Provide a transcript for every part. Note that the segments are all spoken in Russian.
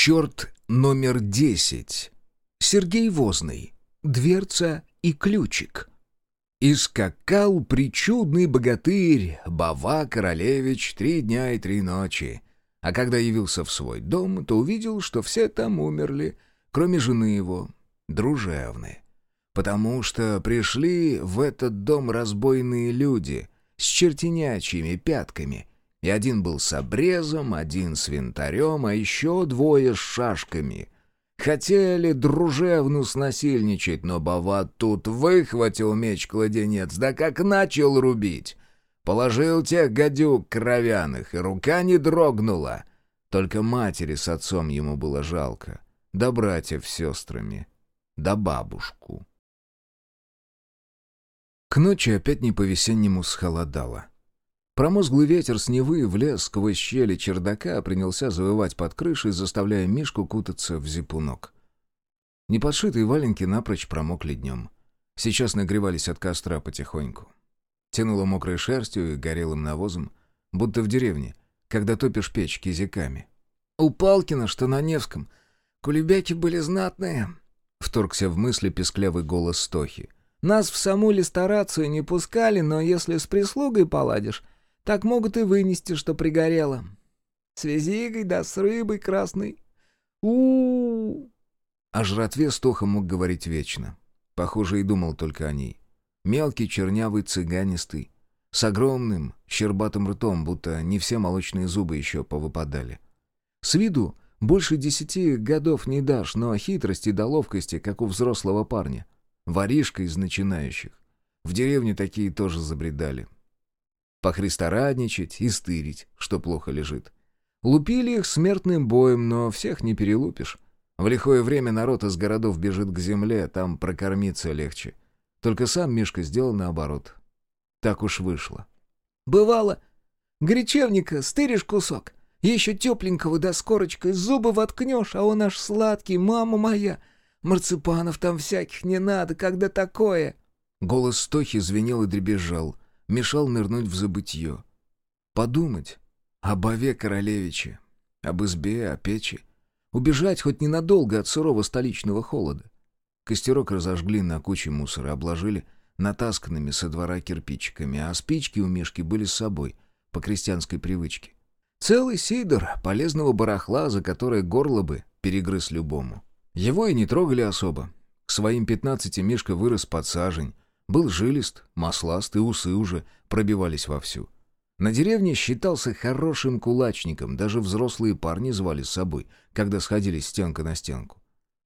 Черт номер десять. Сергей Возный. Дверца и ключик. И скакал причудный богатырь Бава Королевич три дня и три ночи. А когда явился в свой дом, то увидел, что все там умерли, кроме жены его, дружевны. Потому что пришли в этот дом разбойные люди с чертенячьими пятками — и один был с обрезом, один с винтарем, а еще двое с шашками. Хотели дружевну снасильничать, но Бават тут выхватил меч-кладенец, да как начал рубить. Положил тех гадюк кровяных, и рука не дрогнула. Только матери с отцом ему было жалко, да братьев с сестрами, да бабушку. К ночи опять не по-весеннему схолодало. Промозглый ветер с Невы влез сквозь щели чердака, принялся завывать под крышей, заставляя Мишку кутаться в зипунок. Неподшитые валенки напрочь промокли днем. Сейчас нагревались от костра потихоньку. Тянуло мокрой шерстью и горелым навозом, будто в деревне, когда топишь печь кизиками. «У Палкина, что на Невском, кулебяки были знатные», — вторгся в мысли песклявый голос Стохи. «Нас в саму листорацию не пускали, но если с прислугой поладишь, так могут и вынести, что пригорело. С визигой да с рыбой красной. у у, -у. О жратве Стоха мог говорить вечно. Похоже, и думал только о ней. Мелкий, чернявый, цыганистый. С огромным, щербатым ртом, будто не все молочные зубы еще повыпадали. С виду больше десяти годов не дашь, но хитрости да ловкости, как у взрослого парня. Воришка из начинающих. В деревне такие тоже забредали. Похристорадничать и стырить, что плохо лежит. Лупили их смертным боем, но всех не перелупишь. В лихое время народ из городов бежит к земле, там прокормиться легче. Только сам Мишка сделал наоборот. Так уж вышло. «Бывало. Гречевника стыришь кусок, еще тепленького да с корочкой зубы воткнешь, а он аж сладкий, мама моя. Марципанов там всяких не надо, когда такое». Голос Стохи звенел и дребезжал — мешал нырнуть в забытье. Подумать об Ове Королевиче, об избе, о печи. Убежать хоть ненадолго от сурового столичного холода. Костерок разожгли на куче мусора, обложили натасканными со двора кирпичиками, а спички у Мишки были с собой, по крестьянской привычке. Целый сидор полезного барахла, за которое горло бы перегрыз любому. Его и не трогали особо. К своим пятнадцати Мишка вырос под сажень, был жилист, масласт, и усы уже пробивались вовсю. На деревне считался хорошим кулачником, даже взрослые парни звали с собой, когда сходились стенка на стенку.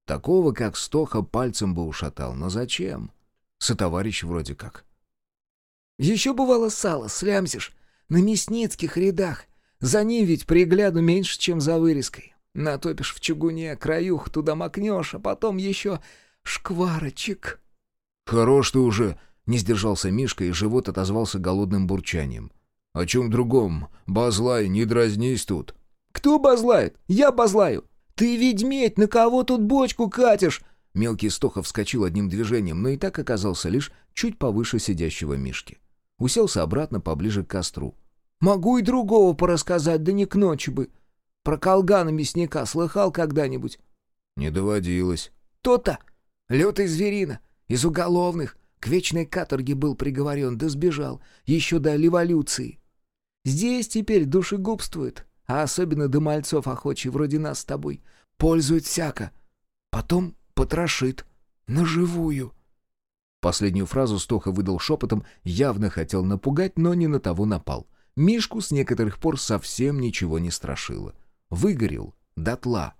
Такого, как Стоха, пальцем бы ушатал, но зачем? Сотоварищ вроде как. «Еще бывало сало, слямсишь, на мясницких рядах. За ним ведь пригляду меньше, чем за вырезкой. Натопишь в чугуне, краюх туда макнешь, а потом еще шкварочек». «Хорош ты уже!» — не сдержался Мишка, и живот отозвался голодным бурчанием. «О чем другом? Базлай, не дразнись тут!» «Кто базлает? Я базлаю! Ты, ведьмедь, на кого тут бочку катишь?» Мелкий Стохов вскочил одним движением, но и так оказался лишь чуть повыше сидящего Мишки. Уселся обратно поближе к костру. «Могу и другого порассказать, да не к ночи бы. Про колгана мясника слыхал когда-нибудь?» «Не доводилось». «То-то! Лютый зверина! Из уголовных. К вечной каторге был приговорен, да сбежал. Еще до революции. Здесь теперь душегубствует, а особенно до мальцов охочий, вроде нас с тобой. Пользует всяко. Потом потрошит. Наживую. Последнюю фразу Стоха выдал шепотом, явно хотел напугать, но не на того напал. Мишку с некоторых пор совсем ничего не страшило. Выгорел дотла.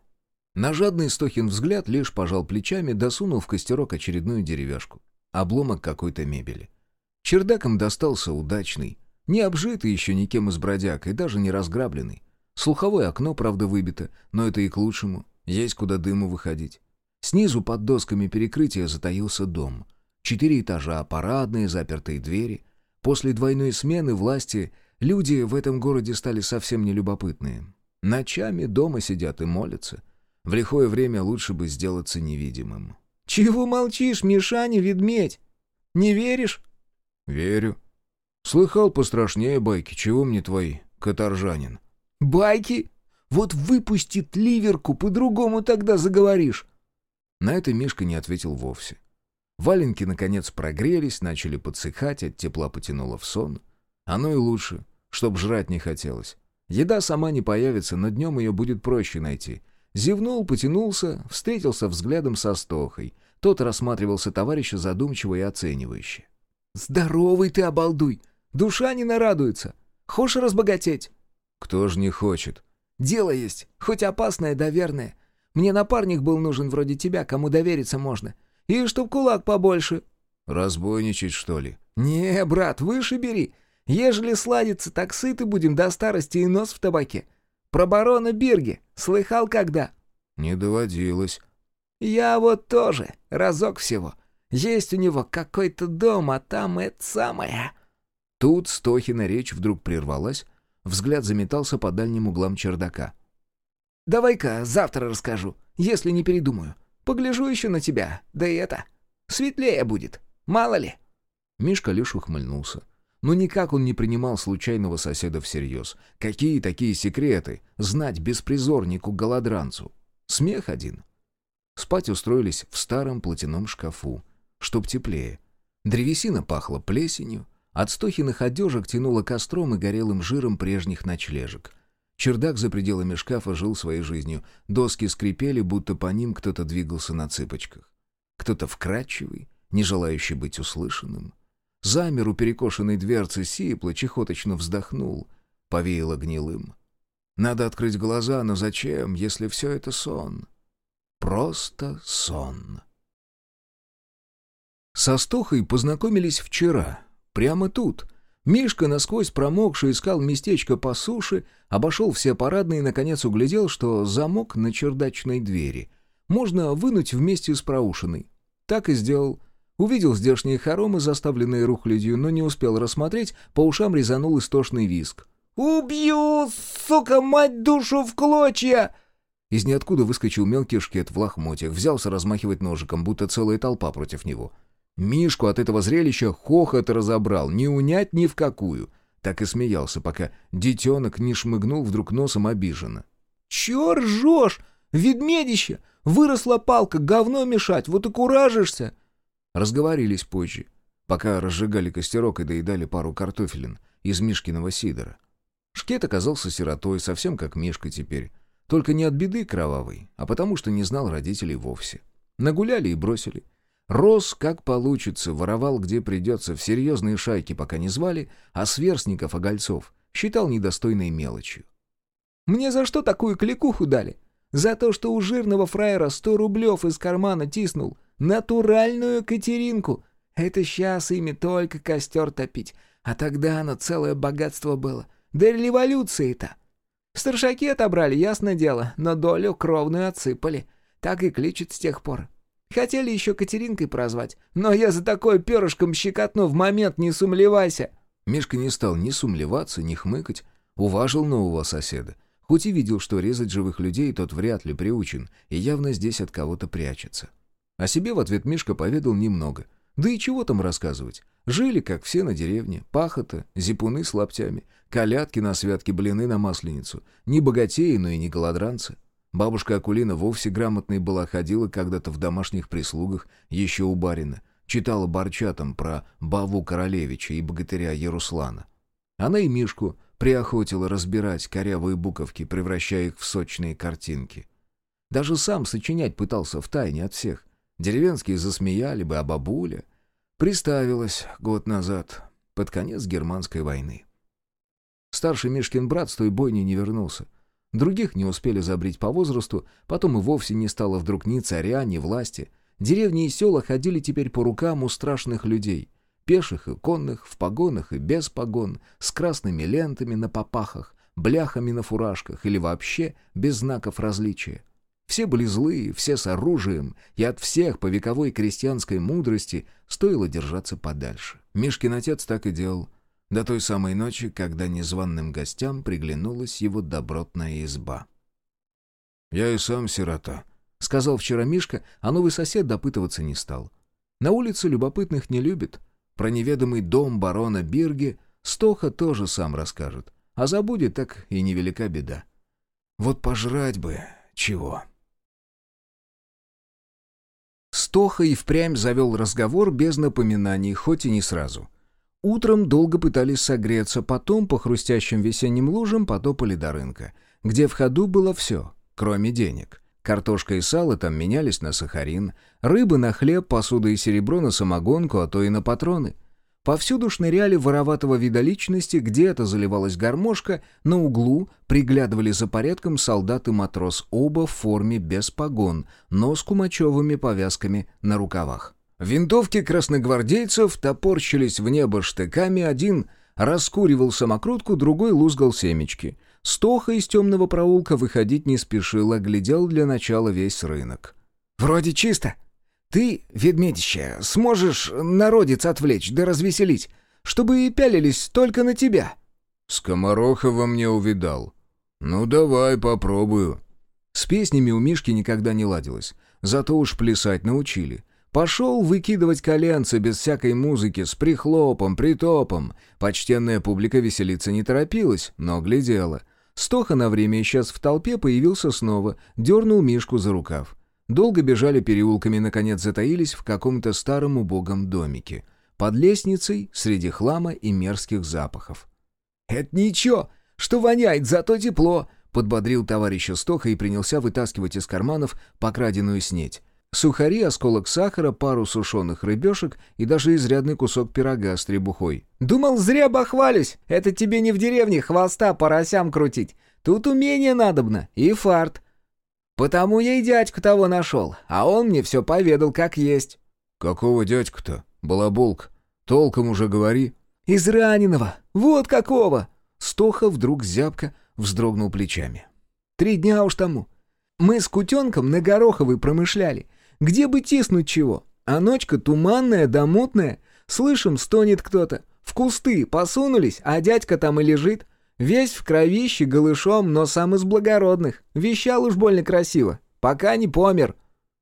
На жадный Стохин взгляд лишь пожал плечами, досунул в костерок очередную деревяшку. Обломок какой-то мебели. Чердаком достался удачный, не обжитый еще никем из бродяг и даже не разграбленный. Слуховое окно, правда, выбито, но это и к лучшему. Есть куда дыму выходить. Снизу под досками перекрытия затаился дом. Четыре этажа, парадные, запертые двери. После двойной смены власти люди в этом городе стали совсем нелюбопытные. Ночами дома сидят и молятся — в лихое время лучше бы сделаться невидимым. «Чего молчишь, Мишаня, ведмедь? Не веришь?» «Верю. Слыхал пострашнее байки, чего мне твои, каторжанин?» «Байки? Вот выпустит ливерку, по-другому тогда заговоришь. На это Мишка не ответил вовсе. Валенки, наконец, прогрелись, начали подсыхать, от тепла потянуло в сон. Оно и лучше, чтоб жрать не хотелось. Еда сама не появится, но днем ее будет проще найти. Зевнул, потянулся, встретился взглядом со Стохой. Тот рассматривался товарища задумчиво и оценивающе. «Здоровый ты, обалдуй! Душа не нарадуется! Хочешь разбогатеть?» «Кто ж не хочет?» Дело есть, хоть опасное, да верное. Мне напарник был нужен вроде тебя, кому довериться можно. И чтоб кулак побольше». «Разбойничать, что ли?» «Не, брат, выше бери. Ежели сладится, так сыты будем до старости и нос в табаке. Про барона Бирги слыхал когда?» «Не доводилось». «Я вот тоже, разок всего. Есть у него какой-то дом, а там это самое...» Тут Стохина речь вдруг прервалась, Взгляд заметался по дальним углам чердака. «Давай-ка завтра расскажу, если не передумаю. Погляжу еще на тебя, да и это. Светлее будет, мало ли». Мишка лишь ухмыльнулся. Но никак он не принимал случайного соседа всерьез. Какие такие секреты знать беспризорнику-голодранцу? Смех один. Спать устроились в старом платяном шкафу, чтоб теплее. Древесина пахла плесенью, от Стохиных одежек тянуло костром и горелым жиром прежних ночлежек. Чердак за пределами шкафа жил своей жизнью. Доски скрипели, будто по ним кто-то двигался на цыпочках. Кто-то вкрадчивый, не желающий быть услышанным. Замер у перекошенной дверцы сипло, чехоточно вздохнул. Повеяло гнилым. Надо открыть глаза, но зачем, если все это сон? Просто сон. Со Стохой познакомились вчера — Прямо тут. Мишка, насквозь промокший, искал местечко по суше, обошел все парадные и, наконец, углядел, что замок на чердачной двери можно вынуть вместе с проушиной. Так и сделал. Увидел здешние хоромы, заставленные рухлядью, но не успел рассмотреть, по ушам резанул истошный виск. «Убью, сука, мать душу в клочья!» Из ниоткуда выскочил мелкий шкет в лохмотьях, взялся размахивать ножиком, будто целая толпа против него. Мишку от этого зрелища хохот разобрал, не унять ни в какую. Так и смеялся, пока детенок не шмыгнул вдруг носом обиженно. «Чё ржёшь? Ведмедище! Выросла палка, говно мешать, вот и куражишься!» Разговорились позже, пока разжигали костерок и доедали пару картофелин из Мишкиного сидора. Шкет оказался сиротой, совсем как Мишка теперь. Только не от беды кровавой, а потому что не знал родителей вовсе. Нагуляли и бросили. Рос, как получится, воровал где придется, в серьезные шайки пока не звали, а сверстников, огольцов, считал недостойной мелочью. «Мне за что такую кликуху дали? За то, что у жирного фраера сто рублев из кармана тиснул. Натуральную Катеринку. Это сейчас ими только костер топить. А тогда оно целое богатство было. Да революции-то. Старшаки отобрали, ясно дело, но долю кровную отсыпали. Так и кличут с тех пор. Хотели еще Катеринкой прозвать, но я за такое перышком щекотну в момент, не сумлевайся». Мишка не стал ни сумлеваться, ни хмыкать, уважил нового соседа. Хоть и видел, что резать живых людей тот вряд ли приучен, и явно здесь от кого-то прячется. О себе в ответ Мишка поведал немного. Да и чего там рассказывать? Жили, как все на деревне, пахота, зипуны с лаптями, колядки на святке, блины на масленицу. Не богатеи, но и не голодранцы. Бабушка Акулина вовсе грамотной была, ходила когда-то в домашних прислугах, еще у барина, читала барчатам про Баву Королевича и богатыря Яруслана. Она и Мишку приохотила разбирать корявые буковки, превращая их в сочные картинки. Даже сам сочинять пытался втайне от всех. Деревенские засмеяли бы, а бабуля... Приставилась год назад, под конец германской войны. Старший Мишкин брат с той бойни не вернулся. Других не успели забрить по возрасту, потом и вовсе не стало вдруг ни царя, ни власти. Деревни и села ходили теперь по рукам у страшных людей. Пеших и конных, в погонах и без погон, с красными лентами на попахах, бляхами на фуражках или вообще без знаков различия. Все были злые, все с оружием, и от всех по вековой крестьянской мудрости стоило держаться подальше. Мишкин отец так и делал — до той самой ночи, когда незваным гостям приглянулась его добротная изба. «Я и сам сирота», — сказал вчера Мишка, а новый сосед допытываться не стал. На улице любопытных не любит. Про неведомый дом барона Бирги Стоха тоже сам расскажет, а забудет так и невелика беда. Вот пожрать бы чего. Стоха и впрямь завел разговор без напоминаний, хоть и не сразу. Утром долго пытались согреться, потом по хрустящим весенним лужам потопали до рынка, где в ходу было все, кроме денег. Картошка и сало там менялись на сахарин, рыбы на хлеб, посуда и серебро на самогонку, а то и на патроны. Повсюду шныряли вороватого вида личности, где-то заливалась гармошка, на углу приглядывали за порядком солдат и матрос, оба в форме без погон, но с кумачевыми повязками на рукавах. Винтовки красногвардейцев топорщились в небо штыками, один раскуривал самокрутку, другой лузгал семечки. Стоха из темного проулка выходить не спешил, оглядел для начала весь рынок. «Вроде чисто», ты, ведмедище, сможешь народец отвлечь да развеселить, чтобы и пялились только на тебя». «Скомороха во мне увидал. Ну, давай, попробую». С песнями у Мишки никогда не ладилось, зато уж плясать научили. Пошел выкидывать коленцы без всякой музыки, с прихлопом, притопом. Почтенная публика веселиться не торопилась, но глядела. Стоха на время исчез в толпе, появился снова, дернул Мишку за рукав. Долго бежали переулками, наконец затаились в каком-то старом убогом домике. Под лестницей, среди хлама и мерзких запахов. «Это ничего, что воняет, зато тепло!» — подбодрил товарища Стоха и принялся вытаскивать из карманов покраденную снеть. Сухари, осколок сахара, пару сушеных рыбешек и даже изрядный кусок пирога с требухой. «Думал, зря бахвалюсь! Это тебе не в деревне хвоста поросям крутить. Тут умение надобно и фарт. Потому я и дядьку того нашел, а он мне все поведал как есть». «Какого дядьку-то? Балаболк. Толком уже говори». «Из раненого. Вот какого!» Стоха вдруг зябко вздрогнул плечами. «Три дня уж тому. Мы с кутенком на Гороховой промышляли. Где бы тиснуть чего? А ночка туманная да мутная. Слышим, стонет кто-то. В кусты посунулись, а дядька там и лежит. Весь в кровище, голышом, но сам из благородных. Вещал уж больно красиво. Пока не помер».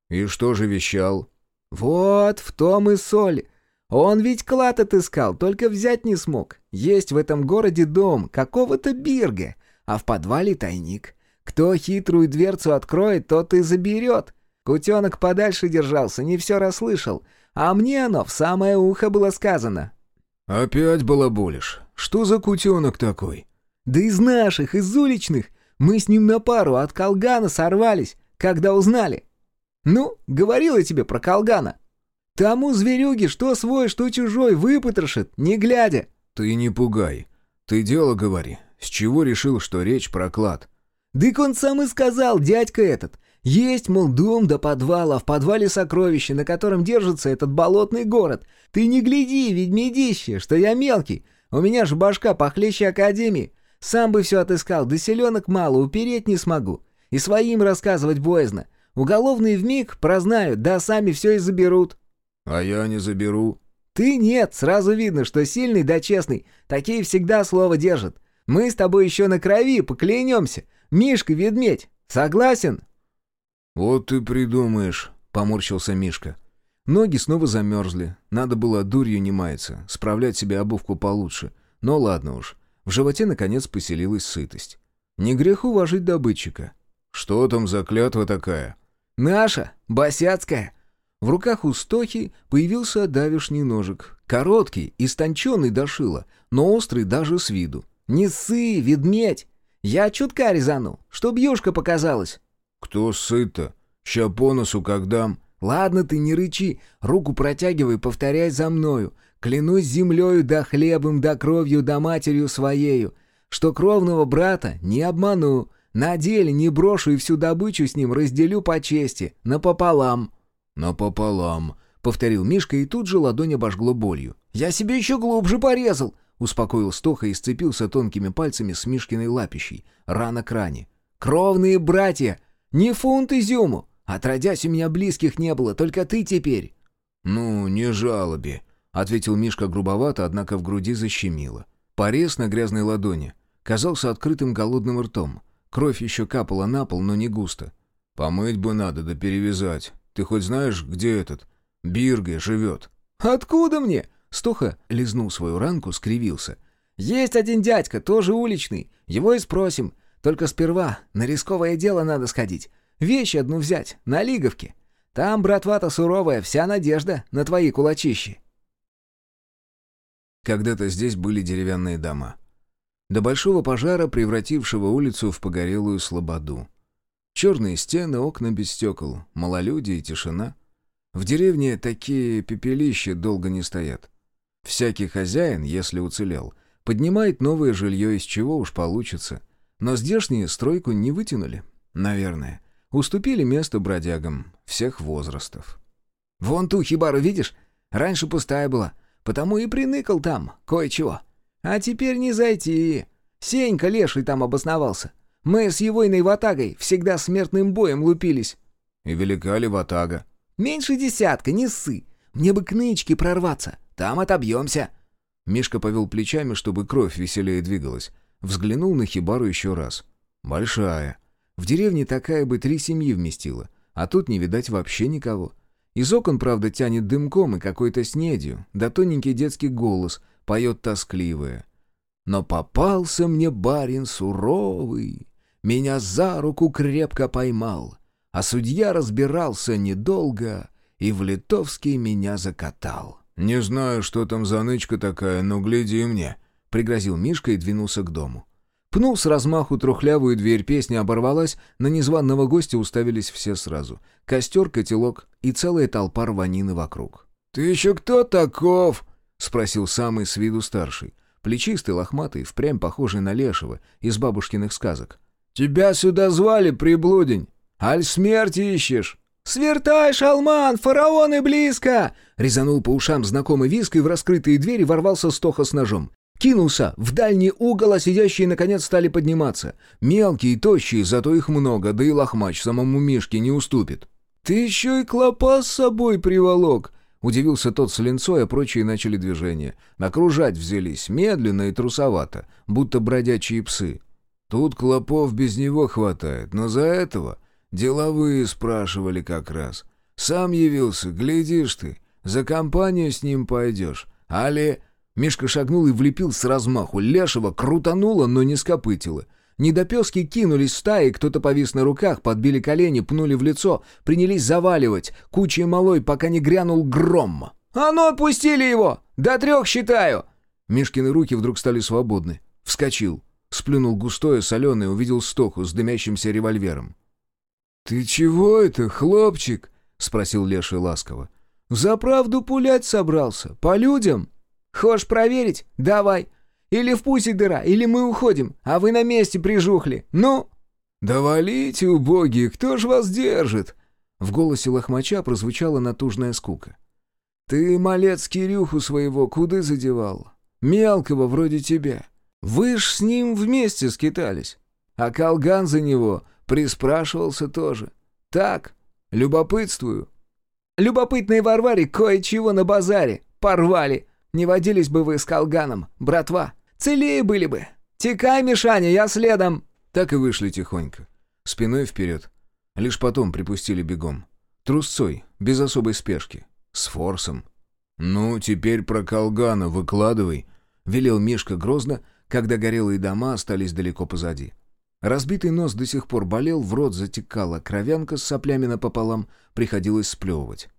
«И что же вещал?» «Вот, в том и соль. Он ведь клад отыскал, только взять не смог. Есть в этом городе дом какого-то бирга, а в подвале тайник. Кто хитрую дверцу откроет, тот и заберет. Кутенок подальше держался, не все расслышал. А мне оно в самое ухо было сказано». «Опять балаболишь. Что за кутенок такой?» Да из наших, из уличных. Мы с ним на пару от Колгана сорвались, когда узнали. Ну, говорил я тебе про Колгана. Тому зверюги, что свой, что чужой, выпотрошит, не глядя. Ты не пугай. Ты дело говори. С чего решил, что речь про клад? Дык он сам и сказал, дядька этот. Есть, мол, дом до подвала, в подвале сокровища, на котором держится этот болотный город. Ты не гляди, ведьмедище, что я мелкий. У меня же башка похлеще академии. Сам бы все отыскал, да селенок мало, упереть не смогу. И своим рассказывать боязно. Уголовные вмиг прознают, да сами все и заберут». «А я не заберу». «Ты нет, сразу видно, что сильный да честный. Такие всегда слово держат. Мы с тобой еще на крови поклянемся. Мишка-ведмедь, согласен?» «Вот ты придумаешь», — поморщился Мишка. Ноги снова замерзли. Надо было дурью не маяться, справлять себе обувку получше. Но ладно уж. В животе, наконец, поселилась сытость. Не грех уважить добытчика. «Что там за клятва такая?» «Наша, босяцкая». В руках у Стохи появился давишний ножик. Короткий, истонченный до шила, но острый даже с виду. «Не ссы, ведмедь! Я чутка резану, чтоб юшка показалась». «Кто сыт-то? Ща по носу как дам». «Ладно ты, не рычи, руку протягивай, повторяй за мною. Клянусь землею да хлебом да кровью да матерью своею, что кровного брата не обману, на деле не брошу и всю добычу с ним разделю по чести, напополам». «Напополам», — повторил Мишка, и тут же ладонь обожгло болью. «Я себе еще глубже порезал», — успокоил Стоха и сцепился тонкими пальцами с Мишкиной лапищей, рано к ране. «Кровные братья! Не фунт изюму! Отродясь, у меня близких не было, только ты теперь!» «Ну, не жалобе», — ответил Мишка грубовато, однако в груди защемило. Порез на грязной ладони казался открытым голодным ртом. Кровь еще капала на пол, но не густо. «Помыть бы надо, да перевязать. Ты хоть знаешь, где этот? Бирге живет?» «Откуда мне?» Стоха лизнул свою ранку, скривился. «Есть один дядька, тоже уличный. Его и спросим. Только сперва на рисковое дело надо сходить. Вещь одну взять, на Лиговке. Там, братва-то суровая, вся надежда на твои кулачищи». Когда-то здесь были деревянные дома. До большого пожара, превратившего улицу в погорелую слободу. Черные стены, окна без стекол, малолюдие и тишина. В деревне такие пепелища долго не стоят. Всякий хозяин, если уцелел, поднимает новое жилье, из чего уж получится. Но здешние стройку не вытянули, наверное. Уступили место бродягам всех возрастов. «Вон ту хибару видишь? Раньше пустая была, потому и приныкал там кое-чего. А теперь не зайти. Сенька леший там обосновался. Мы с его иной ватагой всегда смертным боем лупились». «И велика ли ватага?» «Меньше десятка, не ссы. Мне бы к нычке прорваться. Там отобьемся». Мишка повел плечами, чтобы кровь веселее двигалась. Взглянул на хибару еще раз. «Большая. В деревне такая бы три семьи вместила, а тут не видать вообще никого. Из окон, правда, тянет дымком и какой-то снедью, да тоненький детский голос поет тоскливое. Но попался мне барин суровый, меня за руку крепко поймал, а судья разбирался недолго и в литовский меня закатал. «Не знаю, что там за нычка такая, но гляди мне», — пригрозил Мишка и двинулся к дому. Пнул с размаху трухлявую дверь, песня оборвалась, на незваного гостя уставились все сразу. Костер, котелок и целая толпа рванины вокруг. «Ты еще кто таков?» — спросил самый с виду старший. Плечистый, лохматый, впрямь похожий на лешего из бабушкиных сказок. «Тебя сюда звали, приблудень! Аль смерти ищешь?» «Свертай, шалман, фараоны близко!» Резанул по ушам знакомый виск и в раскрытые двери ворвался Стоха с ножом. Кинулся в дальний угол, а сидящие наконец стали подниматься. Мелкие, тощие, зато их много, да и лохмач самому Мишке не уступит. «Ты еще и клопа с собой приволок!» Удивился тот с линцой, а прочие начали движение. Окружать взялись, медленно и трусовато, будто бродячие псы. Тут клопов без него хватает, но за этого деловые спрашивали как раз. Сам явился, глядишь ты, за компанию с ним пойдешь. Али Мишка шагнул и влепил с размаху. Лешего крутануло, но не скопытило. Недопески кинулись в стаи, кто-то повис на руках, подбили колени, пнули в лицо, принялись заваливать, кучей малой, пока не грянул гром. «А ну, отпустили его! До трех считаю!» Мишкины руки вдруг стали свободны. Вскочил. Сплюнул густое, соленое, увидел стоху с дымящимся револьвером. «Ты чего это, хлопчик?» — спросил Леший ласково. «За правду пулять собрался? По людям?» Хочешь проверить? Давай. Или в пусе дыра, или мы уходим, а вы на месте прижухли. Ну?» «Да валите, убогие, кто ж вас держит?» В голосе лохмача прозвучала натужная скука. «Ты, малец, Кирюху своего куды задевал? Мелкого вроде тебя. Вы ж с ним вместе скитались. А Колган за него приспрашивался тоже. Так, любопытствую». «Любопытные Варваре кое-чего на базаре порвали», не водились бы вы с Колганом, братва. Целее были бы. Текай, Мишаня, я следом!» Так и вышли тихонько. Спиной вперед. Лишь потом припустили бегом. Трусцой, без особой спешки. С форсом. «Ну, теперь про Колгана выкладывай», — велел Мишка грозно, когда горелые дома остались далеко позади. Разбитый нос до сих пор болел, в рот затекала кровянка с соплями напополам, приходилось сплевывать.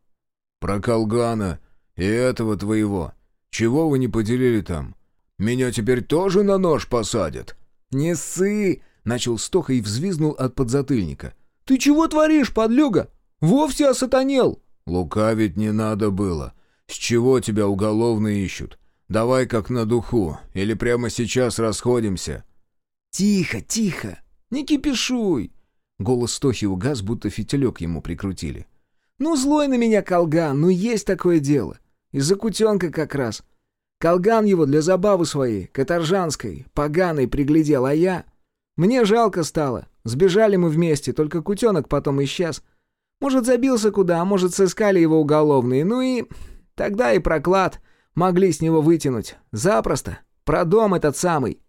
«Про Колгана и этого твоего. Чего вы не поделили там? Меня теперь тоже на нож посадят?» «Не ссы!» — начал Стоха и взвизнул от подзатыльника. «Ты чего творишь, подлюга? Вовсе осатанел!» «Лукавить не надо было. С чего тебя уголовно ищут? Давай как на духу, или прямо сейчас расходимся». «Тихо, тихо! Не кипишуй!» Голос Стохи угас, будто фитилек ему прикрутили. «Ну, злой на меня колган, ну есть такое дело. Из-за кутенка как раз. Колган его для забавы своей, каторжанской, поганой приглядел, а я... Мне жалко стало. Сбежали мы вместе, только кутенок потом исчез. Может, забился куда, а может, сыскали его уголовные. Ну и... Тогда и проклад могли с него вытянуть. Запросто. Про дом этот самый.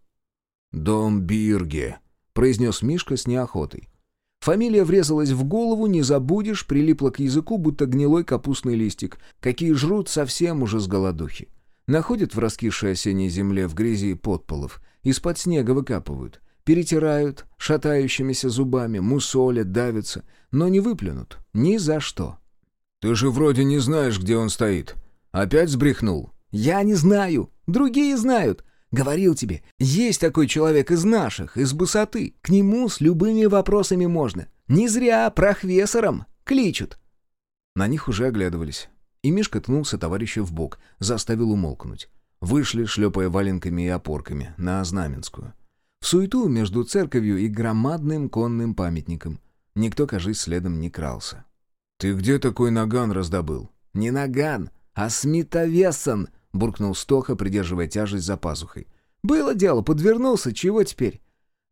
«Дом Бирге», — произнес Мишка с неохотой. Фамилия врезалась в голову, не забудешь, прилипла к языку, будто гнилой капустный листик, какие жрут совсем уже с голодухи. Находят в раскисшей осенней земле в грязи подполов, из-под снега выкапывают. перетирают шатающимися зубами, мусолят, давятся, но не выплюнут. Ни за что. «Ты же вроде не знаешь, где он стоит. Опять сбрехнул?» «Я не знаю. Другие знают. Говорил тебе, есть такой человек из наших, из Бусоты. К нему с любыми вопросами можно. Не зря прохвесором кличут». На них уже оглядывались. И Мишка ткнулся товарища в бок, заставил умолкнуть. Вышли, шлепая валенками и опорками, на Знаменскую. В суету между церковью и громадным конным памятником. Никто, кажись, следом не крался. «Ты где такой наган раздобыл?» «Не наган, а смитовесон!» — буркнул Стоха, придерживая тяжесть за пазухой. «Было дело, подвернулся, чего теперь?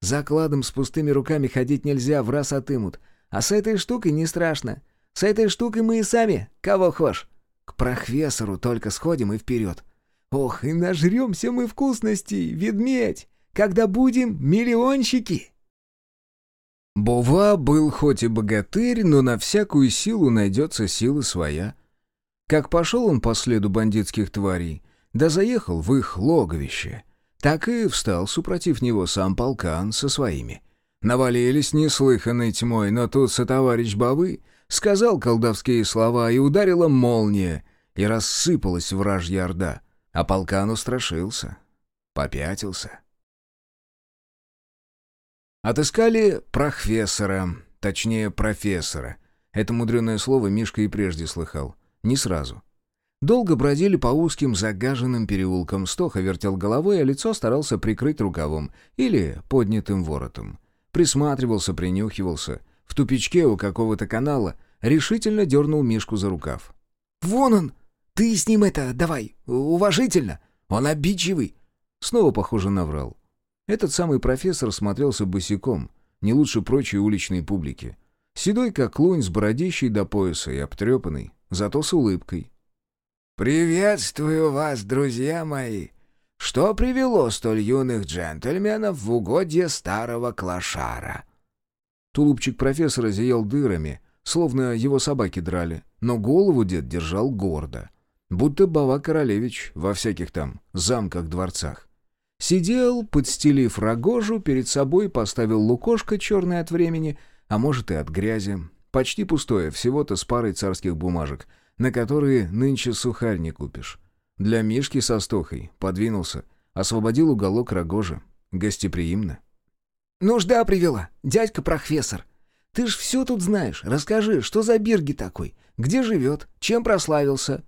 Закладом с пустыми руками ходить нельзя, в раз отымут. А с этой штукой не страшно. С этой штукой мы и сами, кого хошь. К профессору только сходим и вперед. Ох, и нажремся мы вкусностей, ведмедь, когда будем миллионщики!» Бова был хоть и богатырь, но на всякую силу найдется сила своя. Как пошел он по следу бандитских тварей, да заехал в их логовище, так и встал супротив него сам полкан со своими. Навалились неслыханной тьмой, но тут сотоварищ Бавы сказал колдовские слова, и ударила молния, и рассыпалась вражья орда, а полкан устрашился, попятился. Отыскали профессора, точнее профессора. Это мудреное слово Мишка и прежде слыхал. Не сразу. Долго бродили по узким загаженным переулкам, Стоха вертел головой, а лицо старался прикрыть рукавом или поднятым воротом. Присматривался, принюхивался. В тупичке у какого-то канала решительно дернул Мишку за рукав. «Вон он! Ты с ним это, давай, уважительно! Он обидчивый!» Снова, похоже, наврал. Этот самый профессор смотрелся босиком, не лучше прочей уличной публики. Седой, как лунь, с бородищей до пояса и обтрепанный, зато с улыбкой. «Приветствую вас, друзья мои! Что привело столь юных джентльменов в угодье старого клошара?» Тулупчик профессора зиял дырами, словно его собаки драли, но голову дед держал гордо, будто Бава Королевич во всяких там замках-дворцах. Сидел, подстелив рогожу, перед собой поставил лукошко черное от времени, а может и от грязи, Почти пустое, всего-то с парой царских бумажек, на которые нынче сухарь не купишь. Для Мишки со стохой подвинулся, освободил уголок рогожи. Гостеприимно. «Нужда привела, дядька-профессор. Ты ж все тут знаешь. Расскажи, что за Бирги такой? Где живет? Чем прославился?»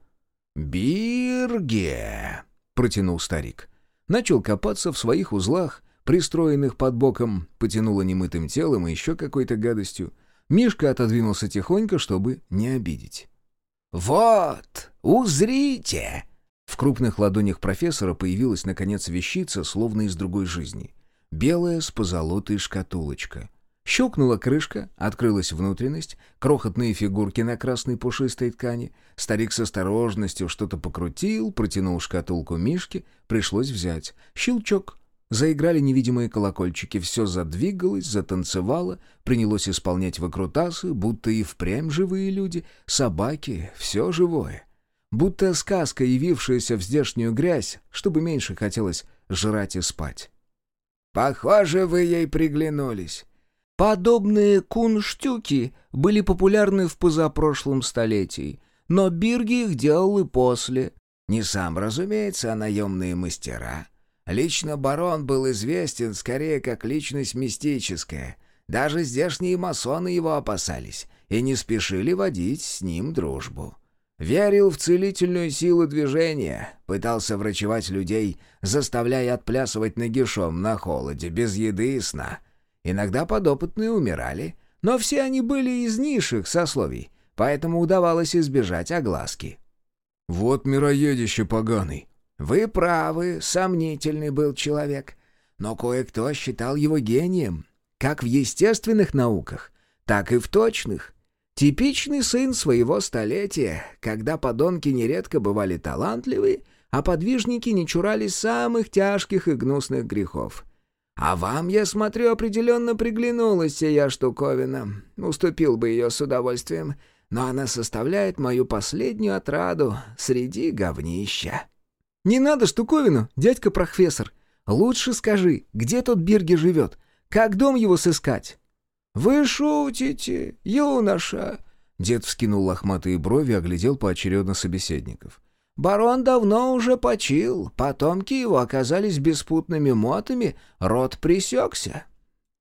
«Бирге», — протянул старик. Начал копаться в своих узлах, пристроенных под боком, потянуло немытым телом и еще какой-то гадостью. Мишка отодвинулся тихонько, чтобы не обидеть. «Вот, узрите!» В крупных ладонях профессора появилась, наконец, вещица, словно из другой жизни. Белая с позолотой шкатулочка. Щелкнула крышка, открылась внутренность, крохотные фигурки на красной пушистой ткани. Старик с осторожностью что-то покрутил, протянул шкатулку Мишке, пришлось взять. Щелчок, Заиграли невидимые колокольчики, все задвигалось, затанцевало, принялось исполнять выкрутасы, будто и впрямь живые люди, собаки, все живое. Будто сказка, явившаяся в здешнюю грязь, чтобы меньше хотелось жрать и спать. «Похоже, вы ей приглянулись». Подобные кунштюки были популярны в позапрошлом столетии, но Бирги их делал и после. Не сам, разумеется, а наемные мастера — Лично барон был известен скорее как личность мистическая. Даже здешние масоны его опасались и не спешили водить с ним дружбу. Верил в целительную силу движения, пытался врачевать людей, заставляя отплясывать нагишом на холоде, без еды и сна. Иногда подопытные умирали, но все они были из низших сословий, поэтому удавалось избежать огласки. «Вот мироедище поганый», вы правы, сомнительный был человек, но кое-кто считал его гением, как в естественных науках, так и в точных. Типичный сын своего столетия, когда подонки нередко бывали талантливы, а подвижники не чурались самых тяжких и гнусных грехов. А вам, я смотрю, определенно приглянулась сия штуковина. Уступил бы ее с удовольствием, но она составляет мою последнюю отраду среди говнища. «Не надо штуковину, дядька-профессор. Лучше скажи, где тот Бирги живет? Как дом его сыскать?» «Вы шутите, юноша!» Дед вскинул лохматые брови, оглядел поочередно собеседников. «Барон давно уже почил, потомки его оказались беспутными мотами, род пресекся.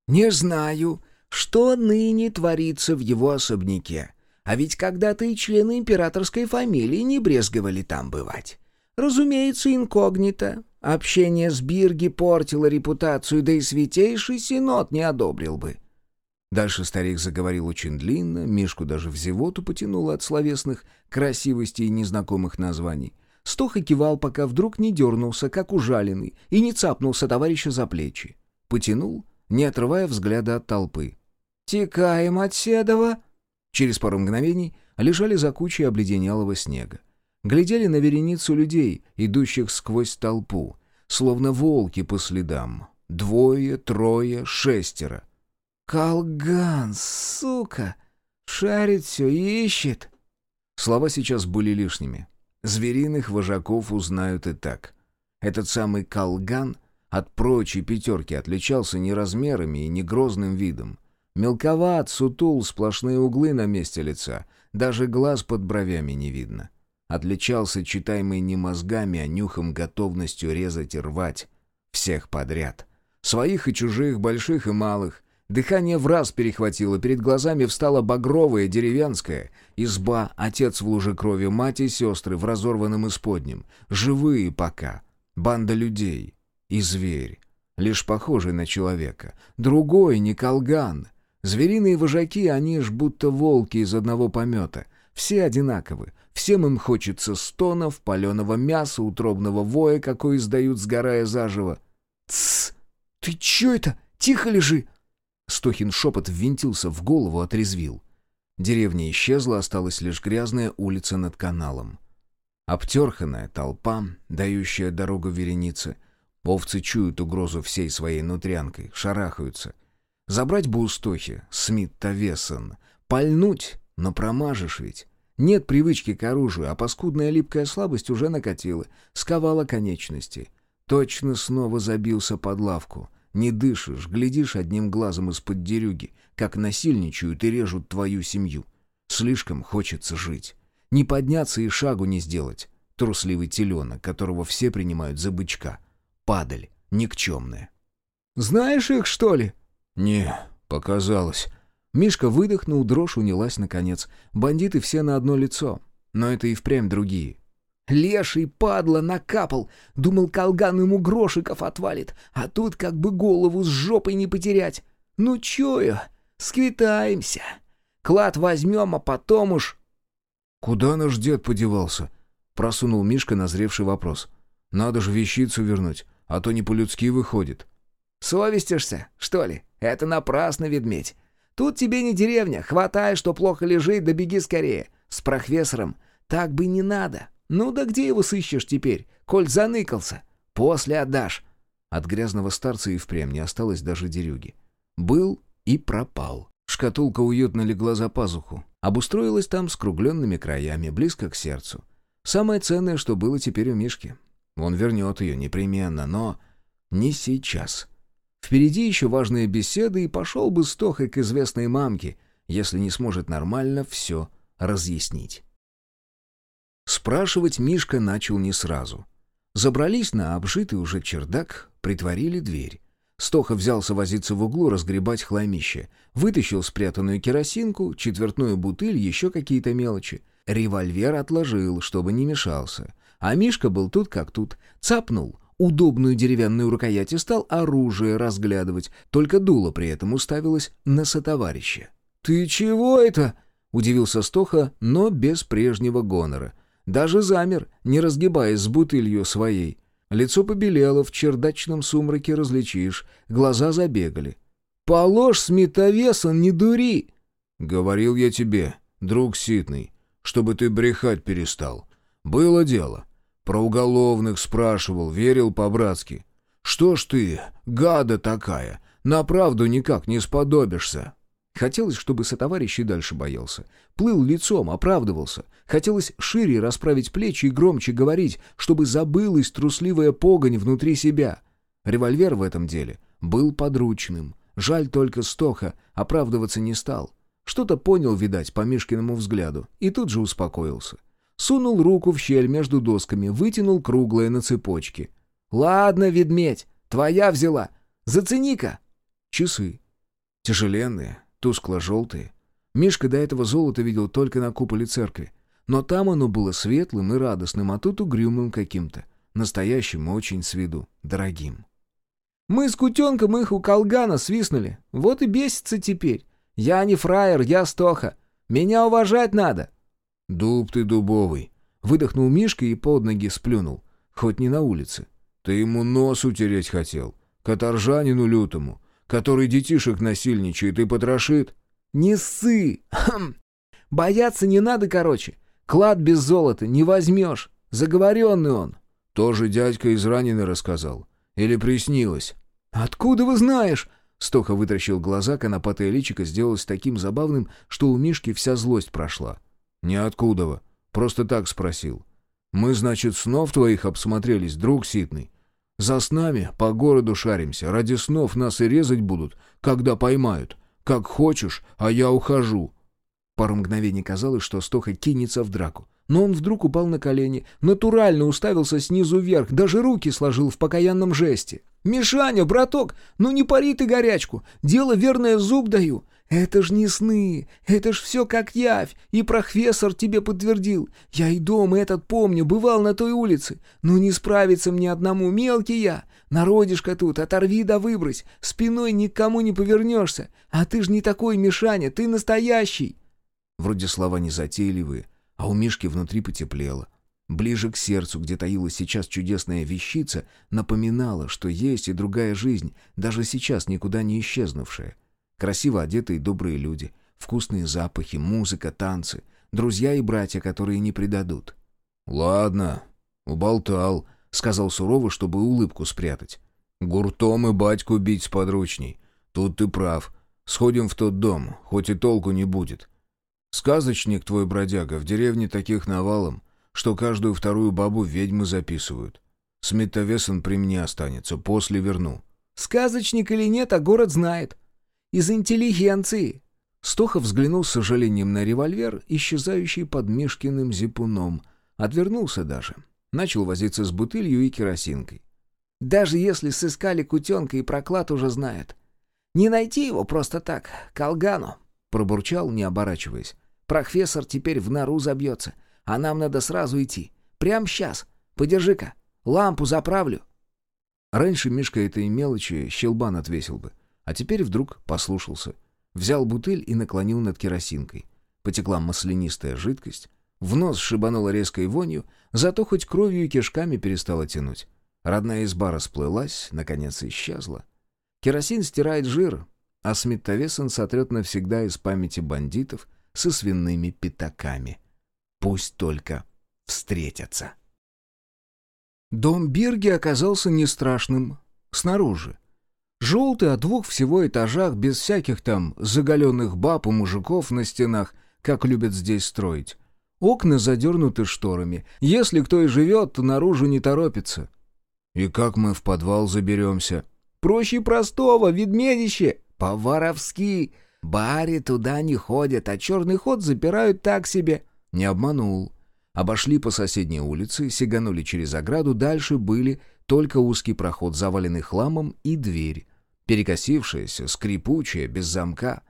Не знаю, что ныне творится в его особняке, а ведь когда-то и члены императорской фамилии не брезговали там бывать. Разумеется, инкогнито. Общение с Бирги портило репутацию, да и святейший синод не одобрил бы. Дальше старик заговорил очень длинно, Мишку даже в зевоту потянуло от словесных красивостей и незнакомых названий. Стоха кивал, пока вдруг не дернулся, как ужаленный, и не цапнулся товарища за плечи. Потянул, не отрывая взгляда от толпы. «Текаем от Седова!» Через пару мгновений лежали за кучей обледенелого снега. Глядели на вереницу людей, идущих сквозь толпу, словно волки по следам. Двое, трое, шестеро. «Колган, сука! Шарит все, ищет!» Слова сейчас были лишними. Звериных вожаков узнают и так. Этот самый Колган от прочей пятерки отличался не размерами и не грозным видом. Мелковат, сутул, сплошные углы на месте лица, даже глаз под бровями не видно. Отличался читаемый не мозгами, а нюхом готовностью резать и рвать. Всех подряд. Своих и чужих, больших и малых. Дыхание в раз перехватило, перед глазами встала багровая деревенская изба, отец в луже крови, мать и сестры в разорванном исподнем. Живые пока. Банда людей. И зверь. Лишь похожий на человека. Другой, не колган. Звериные вожаки, они ж будто волки из одного помета. Все одинаковы. Всем им хочется стонов, паленого мяса, утробного воя, какой издают, сгорая заживо. «Тссс! Ты чё это? Тихо лежи!» Стохин шепот ввинтился в голову, отрезвил. Деревня исчезла, осталась лишь грязная улица над каналом. Обтерханная толпа, дающая дорогу веренице. Овцы чуют угрозу всей своей нутрянкой, шарахаются. Забрать бы у Стохи, Смит-то Вессон, пальнуть, но промажешь ведь. Нет привычки к оружию, а паскудная липкая слабость уже накатила, сковала конечности. Точно снова забился под лавку. Не дышишь, глядишь одним глазом из-под дерюги, как насильничают и режут твою семью. Слишком хочется жить. Не подняться и шагу не сделать. Трусливый теленок, которого все принимают за бычка. Падаль, никчемная. «Знаешь их, что ли?» «Не, показалось». Мишка выдохнул, дрожь унялась наконец. Бандиты все на одно лицо. Но это и впрямь другие. Леший, падла, накапал. Думал, колган ему грошиков отвалит. А тут как бы голову с жопой не потерять. Ну чё сквитаемся. Клад возьмем, а потом уж... «Куда наш дед подевался?» — просунул Мишка назревший вопрос. «Надо же вещицу вернуть, а то не по-людски выходит». «Совестишься, что ли? Это напрасно, ведмедь. Тут тебе не деревня. Хватай, что плохо лежит, да беги скорее. С профессором. Так бы не надо. Ну да где его сыщешь теперь, коль заныкался? После отдашь». От грязного старца и впрямь не осталось даже дерюги. Был и пропал. Шкатулка уютно легла за пазуху. Обустроилась там с кругленными краями, близко к сердцу. Самое ценное, что было теперь у Мишки. Он вернет ее непременно, но не сейчас. Впереди еще важные беседы, и пошел бы Стохой к известной мамке, если не сможет нормально все разъяснить. Спрашивать Мишка начал не сразу. Забрались на обжитый уже чердак, притворили дверь. Стоха взялся возиться в углу, разгребать хламище. Вытащил спрятанную керосинку, четвертную бутыль, еще какие-то мелочи. Револьвер отложил, чтобы не мешался. А Мишка был тут как тут. Цапнул удобную деревянную рукоять и стал оружие разглядывать, только дуло при этом уставилось на сотоварища. «Ты чего это?» — удивился Стоха, но без прежнего гонора. Даже замер, не разгибаясь с бутылью своей. Лицо побелело, в чердачном сумраке различишь, глаза забегали. «Положь сметовеса, не дури!» «Говорил я тебе, друг Ситный, чтобы ты брехать перестал. Было дело. Про уголовных спрашивал, верил по-братски. Что ж ты, гада такая, на правду никак не сподобишься. Хотелось, чтобы сотоварищ и дальше боялся. Плыл лицом, оправдывался. Хотелось шире расправить плечи и громче говорить, чтобы забылась трусливая погонь внутри себя. Револьвер в этом деле был подручным. Жаль только Стоха, оправдываться не стал. Что-то понял, видать, по Мишкиному взгляду, и тут же успокоился. Сунул руку в щель между досками, вытянул круглое на цепочке. «Ладно, ведмедь, твоя взяла. Зацени-ка!» Часы. Тяжеленные, тускло-желтые. Мишка до этого золото видел только на куполе церкви. Но там оно было светлым и радостным, а тут угрюмым каким-то. Настоящим очень с виду, дорогим. «Мы с кутенком их у колгана свистнули. Вот и бесится теперь. Я не фраер, я стоха. Меня уважать надо». «Дуб ты дубовый», — выдохнул Мишка и под ноги сплюнул. Хоть не на улице. Ты ему нос утереть хотел. Каторжанину лютому, который детишек насильничает и потрошит. «Не ссы! Хм. Бояться не надо, короче. Клад без золота не возьмешь. Заговоренный он». «Тоже дядька из раненой рассказал. Или приснилось?» «Откуда вы знаешь?» Стоха вытащил глаза, конопатое личико сделалось таким забавным, что у Мишки вся злость прошла. «Ниоткуда. Просто так спросил. Мы, значит, снов твоих обсмотрелись, друг Ситный. За снами по городу шаримся, ради снов нас и резать будут, когда поймают. Как хочешь, а я ухожу». Пару мгновений казалось, что Стоха кинется в драку. Но он вдруг упал на колени, натурально уставился снизу вверх, даже руки сложил в покаянном жесте. «Мишаня, браток, ну не пари ты горячку, дело верное зуб даю. Это ж не сны, это ж все как явь, и профессор тебе подтвердил. Я и дом этот помню, бывал на той улице. Ну не справиться мне одному, мелкий я. Народишко тут, оторви да выбрось, спиной никому не повернешься. А ты ж не такой, Мишаня, ты настоящий». Вроде слова не затейливые, а у Мишки внутри потеплело. Ближе к сердцу, где таилась сейчас чудесная вещица, напоминала, что есть и другая жизнь, даже сейчас никуда не исчезнувшая. Красиво одетые добрые люди, вкусные запахи, музыка, танцы, друзья и братья, которые не предадут. «Ладно, уболтал», — сказал сурово, чтобы улыбку спрятать. «Гуртом и батьку бить сподручней. Тут ты прав. Сходим в тот дом, хоть и толку не будет. Сказочник твой бродяга, в деревне таких навалом, что каждую вторую бабу ведьмы записывают. Сметовесон при мне останется, после верну». «Сказочник или нет, а город знает. Из интеллигенции». Стохов взглянул с сожалением на револьвер, исчезающий под Мишкиным зипуном. Отвернулся даже. Начал возиться с бутылью и керосинкой. «Даже если сыскали кутенка и проклад уже знают. Не найти его просто так, колгану», — пробурчал, не оборачиваясь. Профессор теперь в нору забьется, а нам надо сразу идти. Прямо сейчас. Подержи-ка, лампу заправлю». Раньше Мишка этой мелочи щелбан отвесил бы, а теперь вдруг послушался. Взял бутыль и наклонил над керосинкой. Потекла маслянистая жидкость, в нос шибануло резкой вонью, зато хоть кровью и кишками перестала тянуть. Родная изба расплылась, наконец исчезла. Керосин стирает жир, а Смиттовесен сотрет навсегда из памяти бандитов — со свиными пятаками. Пусть только встретятся. Дом Бирги оказался не страшным снаружи. Желтый о двух всего этажах, без всяких там заголенных баб и мужиков на стенах, как любят здесь строить. Окна задернуты шторами. Если кто и живет, то наружу не торопится. «И как мы в подвал заберемся?» «Проще простого, ведмедище!» «По-воровски!» Бари туда не ходят, а черный ход запирают так себе». Не обманул. Обошли по соседней улице, сиганули через ограду, дальше были только узкий проход, заваленный хламом, и дверь. Перекосившаяся, скрипучая, без замка.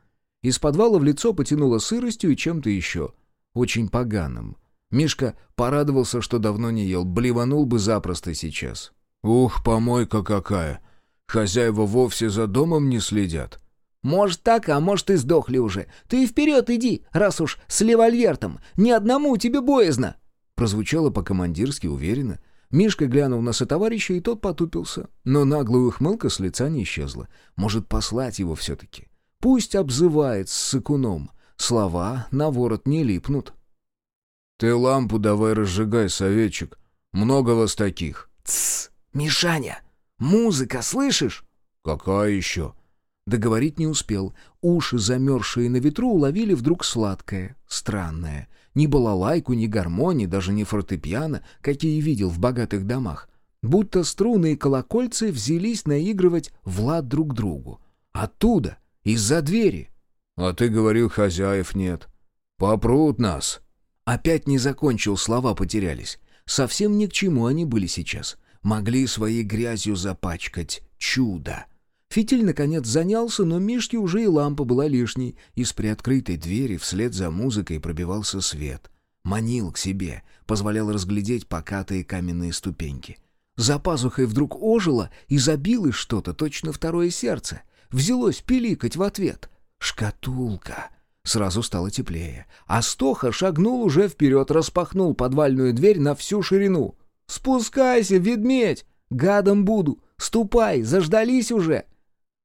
Из подвала в лицо потянуло сыростью и чем-то еще. Очень поганым. Мишка порадовался, что давно не ел, блеванул бы запросто сейчас. «Ух, помойка какая! Хозяева вовсе за домом не следят. Может так, а может и сдохли уже. Ты вперед иди, раз уж с револьвертом. Ни одному тебе боязно. Прозвучало по-командирски уверенно. Мишка глянул на сотоварища, и тот потупился. Но наглая ухмылка с лица не исчезла. Может, послать его все-таки. Пусть обзывает с сыкуном. Слова на ворот не липнут. «Ты лампу давай разжигай, советчик. Много вас таких». «Тссс, Мишаня! Музыка, слышишь?» «Какая еще?» Договорить не успел. Уши, замерзшие на ветру, уловили вдруг сладкое, странное. Ни балалайку, ни гармонии, даже не фортепиано, какие видел в богатых домах. Будто струны и колокольцы взялись наигрывать в лад друг другу. Оттуда, из-за двери. «А ты говорил, хозяев нет. Попрут нас». Опять не закончил, слова потерялись. Совсем ни к чему они были сейчас. Могли своей грязью запачкать чудо. Фитиль, наконец, занялся, но Мишке уже и лампа была лишней. Из приоткрытой двери вслед за музыкой пробивался свет. Манил к себе, позволял разглядеть покатые каменные ступеньки. За пазухой вдруг ожило и забилось что-то, точно второе сердце. Взялось пиликать в ответ. «Шкатулка!» Сразу стало теплее. А Стоха шагнул уже вперед, распахнул подвальную дверь на всю ширину. «Спускайся, ведмедь! Гадом буду! Ступай, заждались уже!»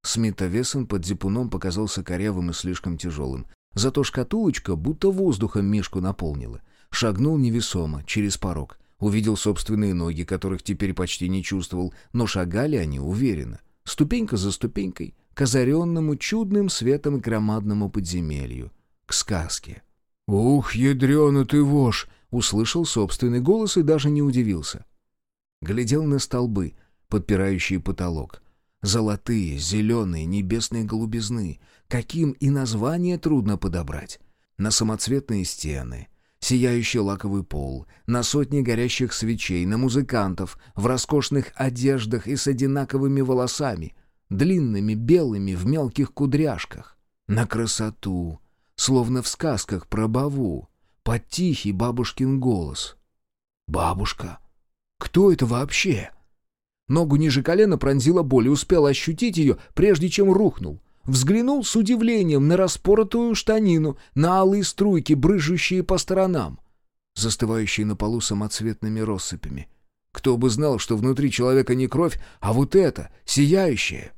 Сметовесом под зипуном показался корявым и слишком тяжелым. Зато шкатулочка будто воздухом Мишку наполнила. Шагнул невесомо, через порог. Увидел собственные ноги, которых теперь почти не чувствовал, но шагали они уверенно. Ступенька за ступенькой, к озаренному чудным светом громадному подземелью. К сказке. «Ух, ядрёна ты вошь!» — услышал собственный голос и даже не удивился. Глядел на столбы, подпирающие потолок. Золотые, зеленые, небесные голубизны. Каким и название трудно подобрать. На самоцветные стены — сияющий лаковый пол, на сотни горящих свечей, на музыкантов в роскошных одеждах и с одинаковыми волосами, длинными, белыми, в мелких кудряшках, на красоту, словно в сказках про Баву, под тихий бабушкин голос. «Бабушка? Кто это вообще?» Ногу ниже колена пронзила боль и успел ощутить ее, прежде чем рухнул. Взглянул с удивлением на распоротую штанину, на алые струйки, брыжущие по сторонам, застывающие на полу самоцветными россыпями. Кто бы знал, что внутри человека не кровь, а вот это, сияющее.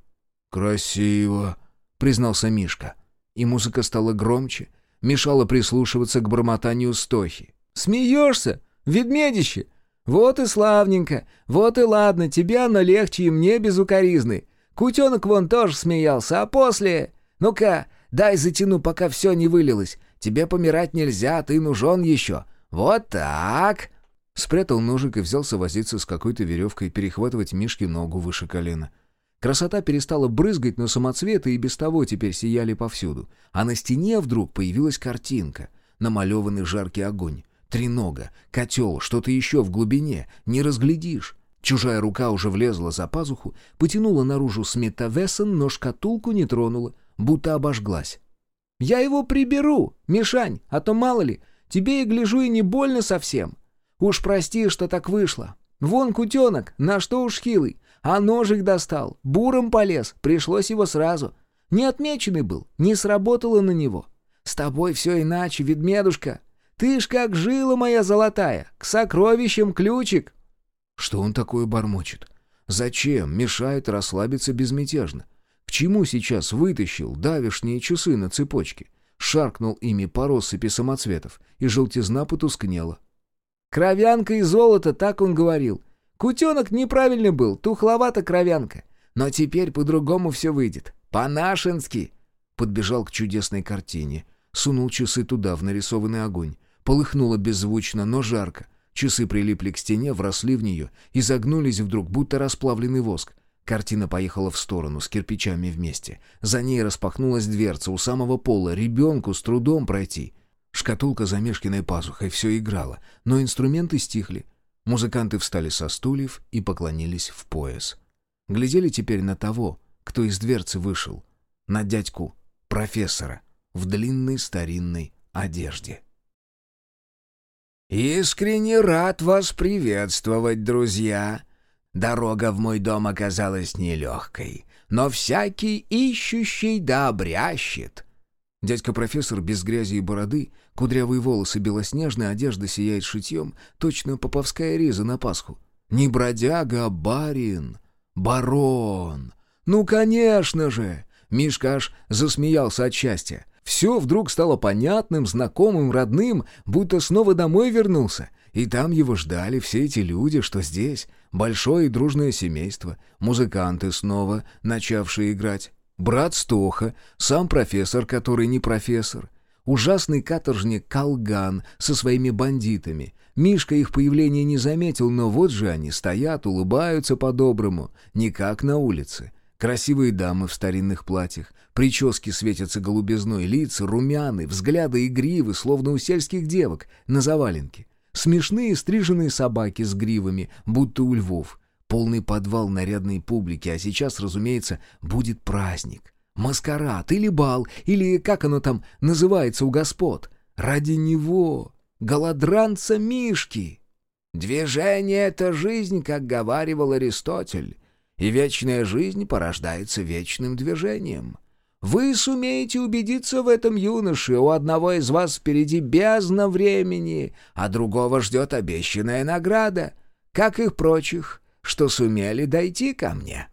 «Красиво», — признался Мишка. И музыка стала громче, мешала прислушиваться к бормотанию стохи. «Смеешься? Ведмедище? Вот и славненько, вот и ладно, тебе оно легче и мне безукоризны. Кутенок вон тоже смеялся, а после... Ну-ка, дай затяну, пока все не вылилось. Тебе помирать нельзя, ты нужен еще. Вот так!» Спрятал ножик и взялся возиться с какой-то веревкой, перехватывать Мишке ногу выше колена. Красота перестала брызгать, но самоцветы и без того теперь сияли повсюду. А на стене вдруг появилась картинка. Намалеванный жаркий огонь. Тренога, котел, что-то еще в глубине. Не разглядишь. Чужая рука уже влезла за пазуху, потянула наружу сметавесен, но шкатулку не тронула, будто обожглась. «Я его приберу, Мишань, а то мало ли, тебе и гляжу и не больно совсем. Уж прости, что так вышло. Вон кутенок, на что уж хилый, а ножик достал, буром полез, пришлось его сразу. Не отмеченный был, не сработало на него. С тобой все иначе, ведмедушка. Ты ж как жила моя золотая, к сокровищам ключик». Что он такое бормочет? Зачем мешает расслабиться безмятежно? К чему сейчас вытащил давишние часы на цепочке? Шаркнул ими по россыпи самоцветов, и желтизна потускнела. «Кровянка и золото», — так он говорил. «Кутенок неправильный был, тухловата кровянка. Но теперь по-другому все выйдет. По-нашенски!» Подбежал к чудесной картине. Сунул часы туда, в нарисованный огонь. Полыхнуло беззвучно, но жарко. Часы прилипли к стене, вросли в нее и загнулись вдруг, будто расплавленный воск. Картина поехала в сторону, с кирпичами вместе. За ней распахнулась дверца у самого пола, ребенку с трудом пройти. Шкатулка за Мешкиной пазухой все играла, но инструменты стихли. Музыканты встали со стульев и поклонились в пояс. Глядели теперь на того, кто из дверцы вышел. На дядьку, профессора, в длинной старинной одежде. «Искренне рад вас приветствовать, друзья. Дорога в мой дом оказалась нелегкой, но всякий ищущий да обрящет». Дядька-профессор без грязи и бороды, кудрявые волосы белоснежные, одежда сияет шитьем, точно поповская риза на Пасху. Не бродяга, а барин, барон. Ну, конечно же! Мишка аж засмеялся от счастья. Все вдруг стало понятным, знакомым, родным, будто снова домой вернулся. И там его ждали все эти люди, что здесь. Большое и дружное семейство, музыканты снова, начавшие играть. Брат Стоха, сам профессор, который не профессор. Ужасный каторжник Калган со своими бандитами. Мишка их появления не заметил, но вот же они стоят, улыбаются по-доброму, не как на улице. Красивые дамы в старинных платьях, прически светятся голубизной, лица румяны, взгляды игривы, словно у сельских девок на заваленке. Смешные стриженные собаки с гривами, будто у львов. Полный подвал нарядной публики, а сейчас, разумеется, будет праздник. Маскарад или бал, или как оно там называется у господ. Ради него, голодранца Мишки. «Движение — это жизнь», как говаривал Аристотель и вечная жизнь порождается вечным движением. Вы сумеете убедиться в этом, юноше, у одного из вас впереди бездна времени, а другого ждет обещанная награда, как и прочих, что сумели дойти ко мне».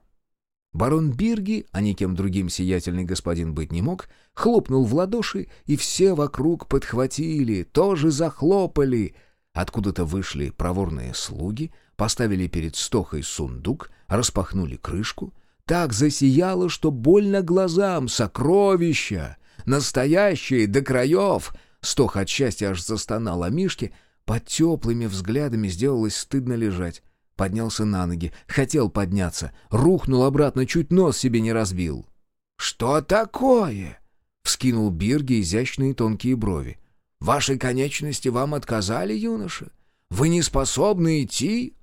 Барон Бирги, а никем другим сиятельный господин быть не мог, хлопнул в ладоши, и все вокруг подхватили, тоже захлопали. Откуда-то вышли проворные слуги — поставили перед стохой сундук, распахнули крышку. Так засияло, что больно глазам, сокровища, настоящие, до краев. Стох от счастья аж застонал, а Мишке под теплыми взглядами сделалось стыдно лежать. Поднялся на ноги, хотел подняться, рухнул обратно, чуть нос себе не разбил. «Что такое?» — вскинул Бирги изящные тонкие брови. «Ваши конечности вам отказали, юноша? Вы не способны идти?»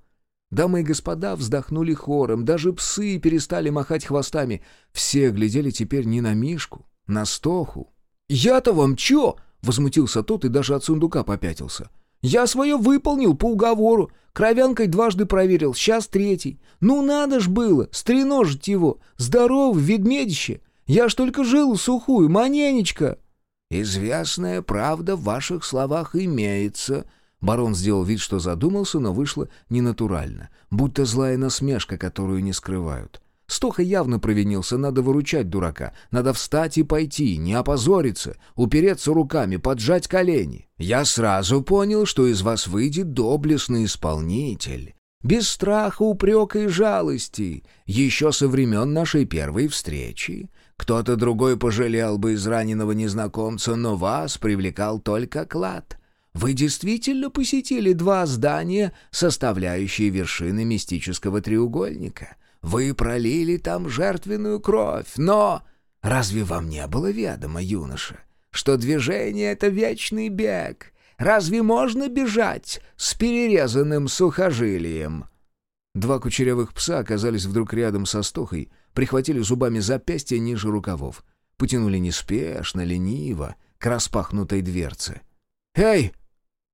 Дамы и господа вздохнули хором, даже псы перестали махать хвостами. Все глядели теперь не на Мишку, на Стоху. «Я-то вам чё?» — возмутился тот и даже от сундука попятился. «Я свое выполнил по уговору. Кровянкой дважды проверил, сейчас третий. Ну надо ж было, стреножить его. Здорово, ведмедище. Я ж только жил сухую, маненечка». «Известная правда в ваших словах имеется», Барон сделал вид, что задумался, но вышло ненатурально, будто злая насмешка, которую не скрывают. Стоха явно провинился, надо выручать дурака, надо встать и пойти, не опозориться, упереться руками, поджать колени. Я сразу понял, что из вас выйдет доблестный исполнитель, без страха, упрека и жалости, еще со времен нашей первой встречи. Кто-то другой пожалел бы израненного незнакомца, но вас привлекал только клад. Вы действительно посетили два здания, составляющие вершины мистического треугольника. Вы пролили там жертвенную кровь, но... Разве вам не было ведомо, юноша, что движение — это вечный бег? Разве можно бежать с перерезанным сухожилием?» Два кучерявых пса оказались вдруг рядом со стохой, прихватили зубами запястья ниже рукавов, потянули неспешно, лениво, к распахнутой дверце. «Эй!»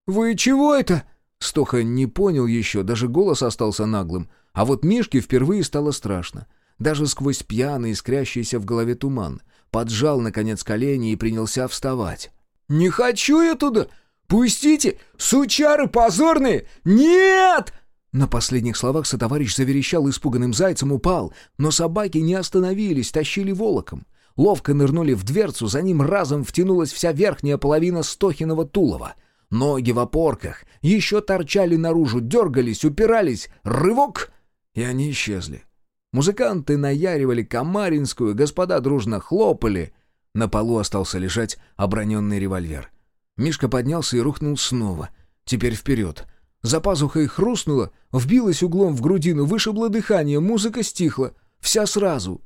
«Вы чего это?» Стоха не понял еще, даже голос остался наглым. А вот Мишке впервые стало страшно. Даже сквозь пьяный, искрящийся в голове туман. Поджал, наконец, колени и принялся вставать. «Не хочу я туда! Пустите! Сучары позорные! Нет!» На последних словах сотоварищ заверещал испуганным зайцем, упал, но собаки не остановились, тащили волоком. Ловко нырнули в дверцу, за ним разом втянулась вся верхняя половина Стохиного тулова — Ноги в опорках еще торчали наружу, дергались, упирались. Рывок! И они исчезли. Музыканты наяривали Камаринскую, господа дружно хлопали. На полу остался лежать оброненный револьвер. Мишка поднялся и рухнул снова. Теперь вперед. За пазухой хрустнуло, вбилось углом в грудину, вышибло дыхание, музыка стихла. Вся сразу.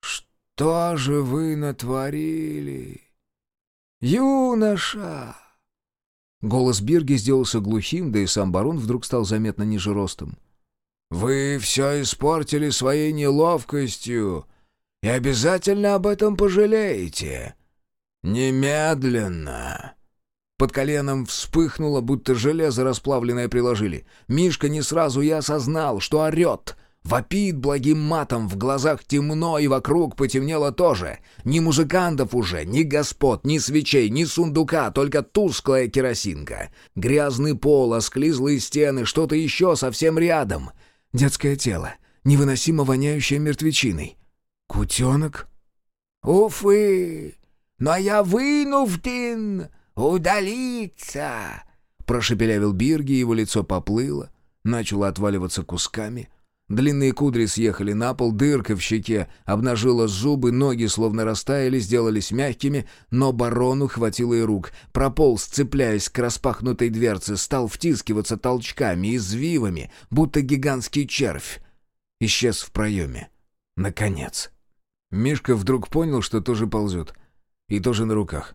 «Что же вы натворили, юноша?» Голос Бирги сделался глухим, да и сам барон вдруг стал заметно ниже ростом. «Вы все испортили своей неловкостью и обязательно об этом пожалеете. Немедленно!» Под коленом вспыхнуло, будто железо расплавленное приложили. Мишка не сразу и осознал, что орет — Вопит благим матом, в глазах темно и вокруг потемнело тоже. Ни музыкантов уже, ни господ, ни свечей, ни сундука, только тусклая керосинка. Грязный пол, осклизлые стены, что-то еще совсем рядом. Детское тело, невыносимо воняющее мертвечиной. Кутенок? «Уфы! Но я вынужден удалиться!» Прошепелявил Бирги, его лицо поплыло, начало отваливаться кусками — Длинные кудри съехали на пол, дырка в щеке обнажила зубы, ноги словно растаяли, сделались мягкими, но барону хватило и рук. Прополз, цепляясь к распахнутой дверце, стал втискиваться толчками, извивами, будто гигантский червь. Исчез в проеме. Наконец. Мишка вдруг понял, что тоже ползет. И тоже на руках.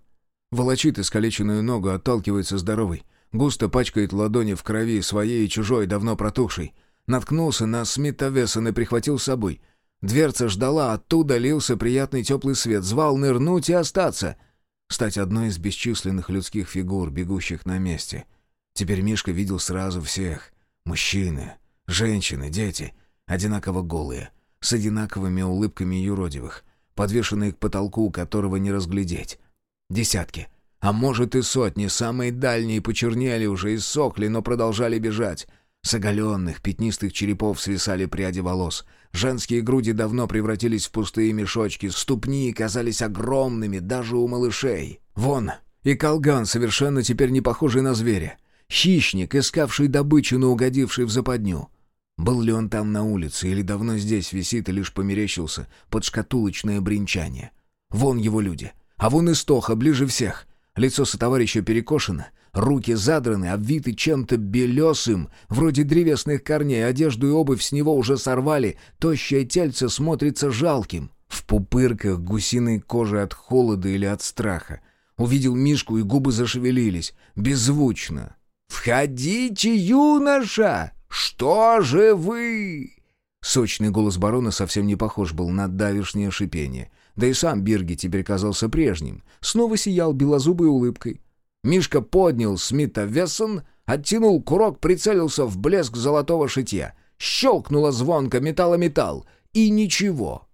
Волочит искалеченную ногу, отталкивается здоровой. Густо пачкает ладони в крови, своей и чужой, давно протухшей. Наткнулся на Смита Вессон и прихватил с собой. Дверца ждала, оттуда лился приятный теплый свет, звал нырнуть и остаться. Стать одной из бесчисленных людских фигур, бегущих на месте. Теперь Мишка видел сразу всех. Мужчины, женщины, дети. Одинаково голые, с одинаковыми улыбками юродивых, подвешенные к потолку, которого не разглядеть. Десятки, а может и сотни, самые дальние почернели уже и сохли, но продолжали бежать. С оголенных, пятнистых черепов свисали пряди волос. Женские груди давно превратились в пустые мешочки, ступни казались огромными даже у малышей. Вон, и колган, совершенно теперь не похожий на зверя. Хищник, искавший добычу, но угодивший в западню. Был ли он там на улице или давно здесь висит и лишь померещился под шкатулочное бренчание? Вон его люди, а вон истоха, ближе всех. Лицо сотоварища перекошено, руки задраны, обвиты чем-то белесым, вроде древесных корней, одежду и обувь с него уже сорвали, тощее тельце смотрится жалким. В пупырках гусиной кожи от холода или от страха. Увидел Мишку, и губы зашевелились, беззвучно. «Входите, юноша! Что же вы?» Сочный голос барона совсем не похож был на давишнее шипение. Да и сам Бирги теперь казался прежним. Снова сиял белозубой улыбкой. Мишка поднял Смита Вессон, оттянул курок, прицелился в блеск золотого шитья. Щелкнуло звонко металл-металл. И ничего.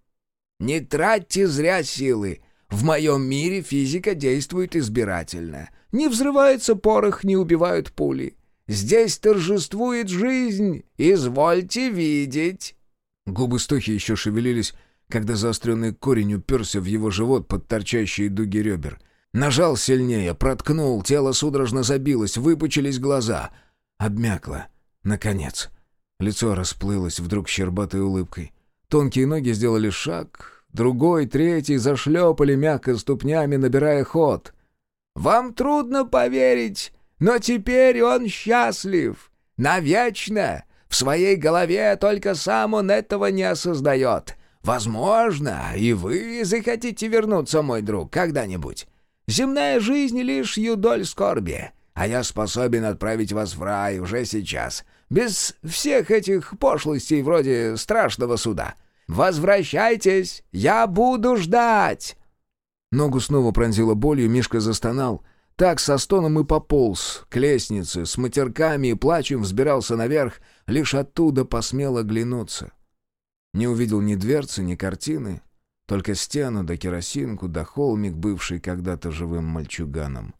«Не тратьте зря силы. В моем мире физика действует избирательно. Не взрывается порох, не убивают пули. Здесь торжествует жизнь. Извольте видеть». Губы Стохи еще шевелились, когда заостренный корень уперся в его живот под торчащие дуги ребер. Нажал сильнее, проткнул, тело судорожно забилось, выпучились глаза. Обмякло. Наконец. Лицо расплылось вдруг щербатой улыбкой. Тонкие ноги сделали шаг, другой, третий зашлепали мягко ступнями, набирая ход. «Вам трудно поверить, но теперь он счастлив. Навечно. В своей голове только сам он этого не осознает. Возможно, и вы захотите вернуться, мой друг, когда-нибудь. Земная жизнь лишь юдоль скорби, а я способен отправить вас в рай уже сейчас, без всех этих пошлостей вроде страшного суда. Возвращайтесь, я буду ждать!» Ногу снова пронзила болью, Мишка застонал. Так со стоном и пополз к лестнице, с матерками и плачем взбирался наверх, лишь оттуда посмел оглянуться. Не увидел ни дверцы, ни картины, только стену да керосинку да холмик, бывший когда-то живым мальчуганом.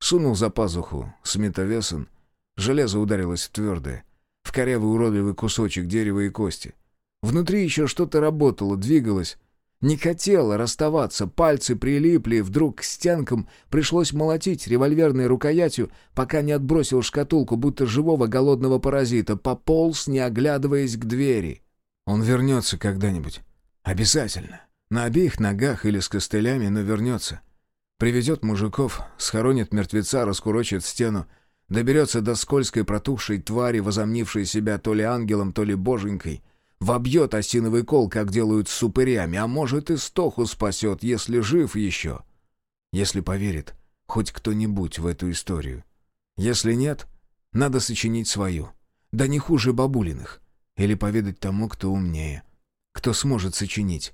Сунул за пазуху сметовесен, железо ударилось в твердое, в корявый уродливый кусочек дерева и кости. Внутри еще что-то работало, двигалось. Не хотела расставаться, пальцы прилипли, вдруг к стенкам пришлось молотить револьверной рукоятью, пока не отбросил шкатулку, будто живого голодного паразита, пополз, не оглядываясь к двери. Он вернется когда-нибудь. Обязательно. На обеих ногах или с костылями, но вернется. Приведет мужиков, схоронит мертвеца, раскурочит стену, доберется до скользкой протухшей твари, возомнившей себя то ли ангелом, то ли боженькой, вобьет осиновый кол, как делают с супырями, а может и стоху спасет, если жив еще. Если поверит хоть кто-нибудь в эту историю. Если нет, надо сочинить свою. Да не хуже бабулиных. Или поведать тому, кто умнее. Кто сможет сочинить.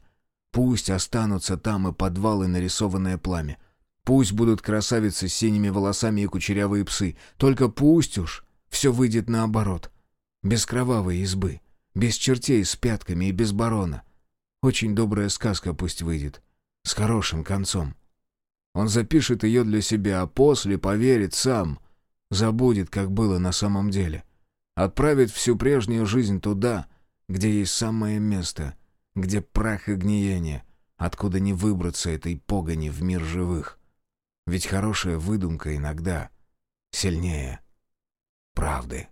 Пусть останутся там и подвалы, нарисованное пламя. Пусть будут красавицы с синими волосами и кучерявые псы. Только пусть уж все выйдет наоборот. Без кровавой избы. Без чертей с пятками и без барона. Очень добрая сказка пусть выйдет. С хорошим концом. Он запишет ее для себя, а после поверит сам. Забудет, как было на самом деле. Отправит всю прежнюю жизнь туда, где есть самое место, где прах и гниение, откуда не выбраться этой погони в мир живых. Ведь хорошая выдумка иногда сильнее правды.